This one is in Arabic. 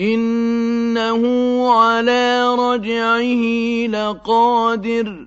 إِنَّهُ عَلَىٰ رَجْعِهِ لَقَادِرٌ